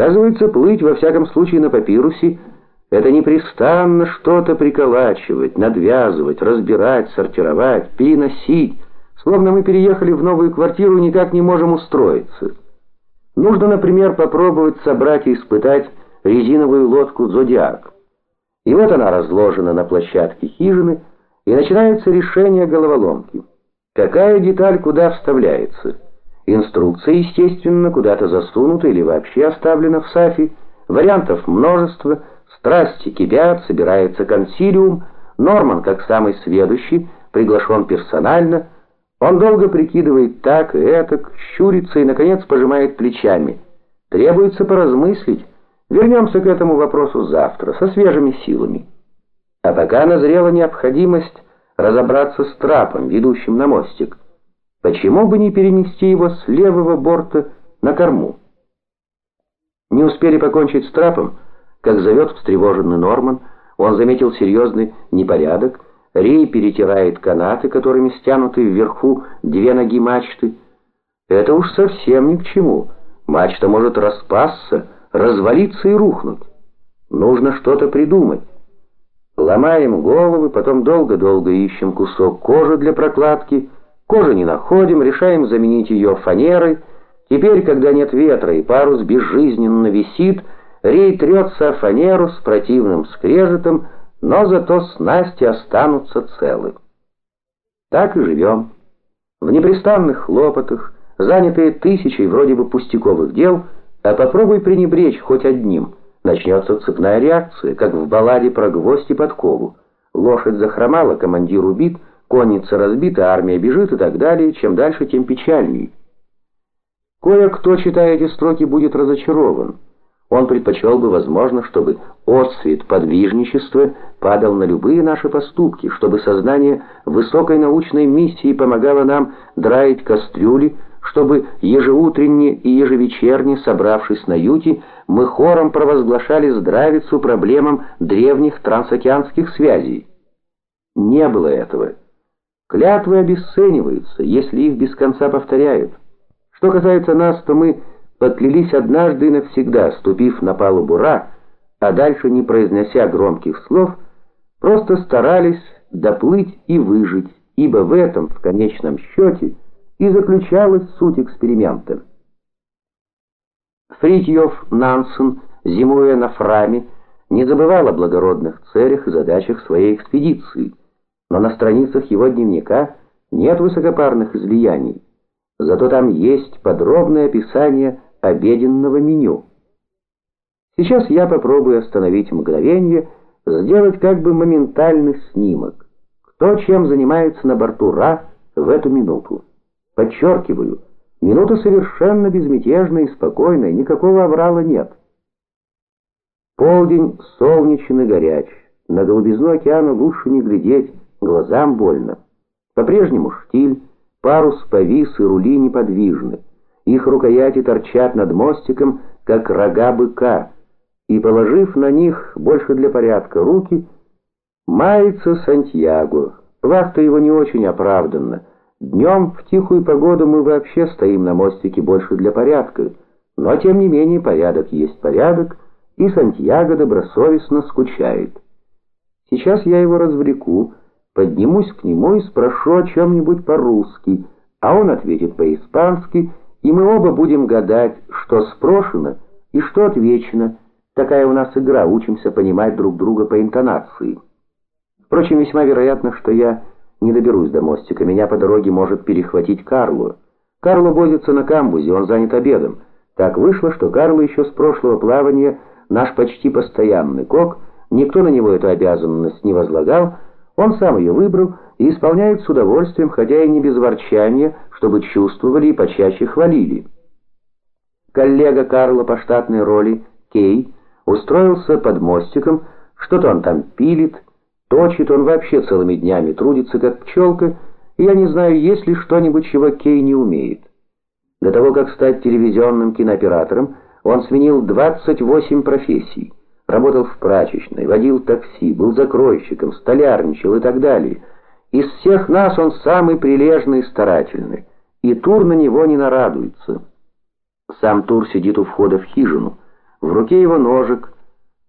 Оказывается, плыть, во всяком случае на папирусе, это непрестанно что-то приколачивать, надвязывать, разбирать, сортировать, переносить, словно мы переехали в новую квартиру и никак не можем устроиться. Нужно, например, попробовать собрать и испытать резиновую лодку «Зодиак». И вот она разложена на площадке хижины, и начинается решение головоломки. Какая деталь куда вставляется? Инструкция, естественно, куда-то засунута или вообще оставлена в САФе. Вариантов множество, страсти кипят, собирается консилиум, Норман, как самый сведущий, приглашен персонально. Он долго прикидывает так и этак, щурится и, наконец, пожимает плечами. Требуется поразмыслить. Вернемся к этому вопросу завтра, со свежими силами. А пока назрела необходимость разобраться с трапом, ведущим на мостик. Почему бы не перенести его с левого борта на корму? Не успели покончить с трапом, как зовет встревоженный Норман, он заметил серьезный непорядок, Рей перетирает канаты, которыми стянуты вверху две ноги мачты. Это уж совсем ни к чему. Мачта может распасться, развалиться и рухнуть. Нужно что-то придумать. Ломаем головы, потом долго-долго ищем кусок кожи для прокладки. Кожи не находим, решаем заменить ее фанерой. Теперь, когда нет ветра и парус безжизненно висит, Рей трется о фанеру с противным скрежетом, но зато снасти останутся целы. Так и живем. В непрестанных хлопотах, занятые тысячей вроде бы пустяковых дел, а попробуй пренебречь хоть одним – Начнется цепная реакция, как в балладе про гвоздь и подкову. Лошадь захромала, командир убит, конница разбита, армия бежит и так далее. Чем дальше, тем печальней. Кое-кто, читая эти строки, будет разочарован. Он предпочел бы, возможно, чтобы отсвет подвижничества падал на любые наши поступки, чтобы сознание высокой научной миссии помогало нам драить кастрюли, чтобы ежеутренне и ежевечерне, собравшись на юте, мы хором провозглашали здравицу проблемам древних трансокеанских связей. Не было этого. Клятвы обесцениваются, если их без конца повторяют. Что касается нас, то мы подклялись однажды и навсегда, ступив на палубу Ра, а дальше не произнося громких слов, просто старались доплыть и выжить, ибо в этом, в конечном счете, и заключалась суть эксперимента. Фритьев Нансен, зимуя на Фраме, не забывал о благородных целях и задачах своей экспедиции, но на страницах его дневника нет высокопарных излияний, зато там есть подробное описание обеденного меню. Сейчас я попробую остановить мгновение, сделать как бы моментальный снимок. Кто чем занимается на борту Ра в эту минуту. Подчеркиваю, минута совершенно безмятежная и спокойная, никакого оврала нет. Полдень солнечный и горяч, на голубизну океана лучше не глядеть, глазам больно. По-прежнему штиль, парус повис и рули неподвижны. Их рукояти торчат над мостиком, как рога быка, и, положив на них больше для порядка руки, мается Сантьяго. Вахта его не очень оправданна. Днем в тихую погоду мы вообще стоим на мостике больше для порядка, но тем не менее порядок есть порядок, и Сантьяго добросовестно скучает. Сейчас я его развлеку, поднимусь к нему и спрошу о чем-нибудь по-русски, а он ответит по-испански, и мы оба будем гадать, что спрошено и что отвечено. Такая у нас игра, учимся понимать друг друга по интонации. Впрочем, весьма вероятно, что я не доберусь до мостика, меня по дороге может перехватить Карло. Карло возится на камбузе, он занят обедом. Так вышло, что Карло еще с прошлого плавания наш почти постоянный кок, никто на него эту обязанность не возлагал, он сам ее выбрал и исполняет с удовольствием, хотя и не без ворчания, чтобы чувствовали и почаще хвалили. Коллега Карла по штатной роли, Кей, устроился под мостиком, что-то он там пилит, Точит он вообще целыми днями, трудится как пчелка, и я не знаю, есть ли что-нибудь, чего Кей не умеет. До того, как стать телевизионным кинооператором, он сменил 28 профессий. Работал в прачечной, водил такси, был закройщиком, столярничал и так далее. Из всех нас он самый прилежный и старательный, и Тур на него не нарадуется. Сам Тур сидит у входа в хижину. В руке его ножик,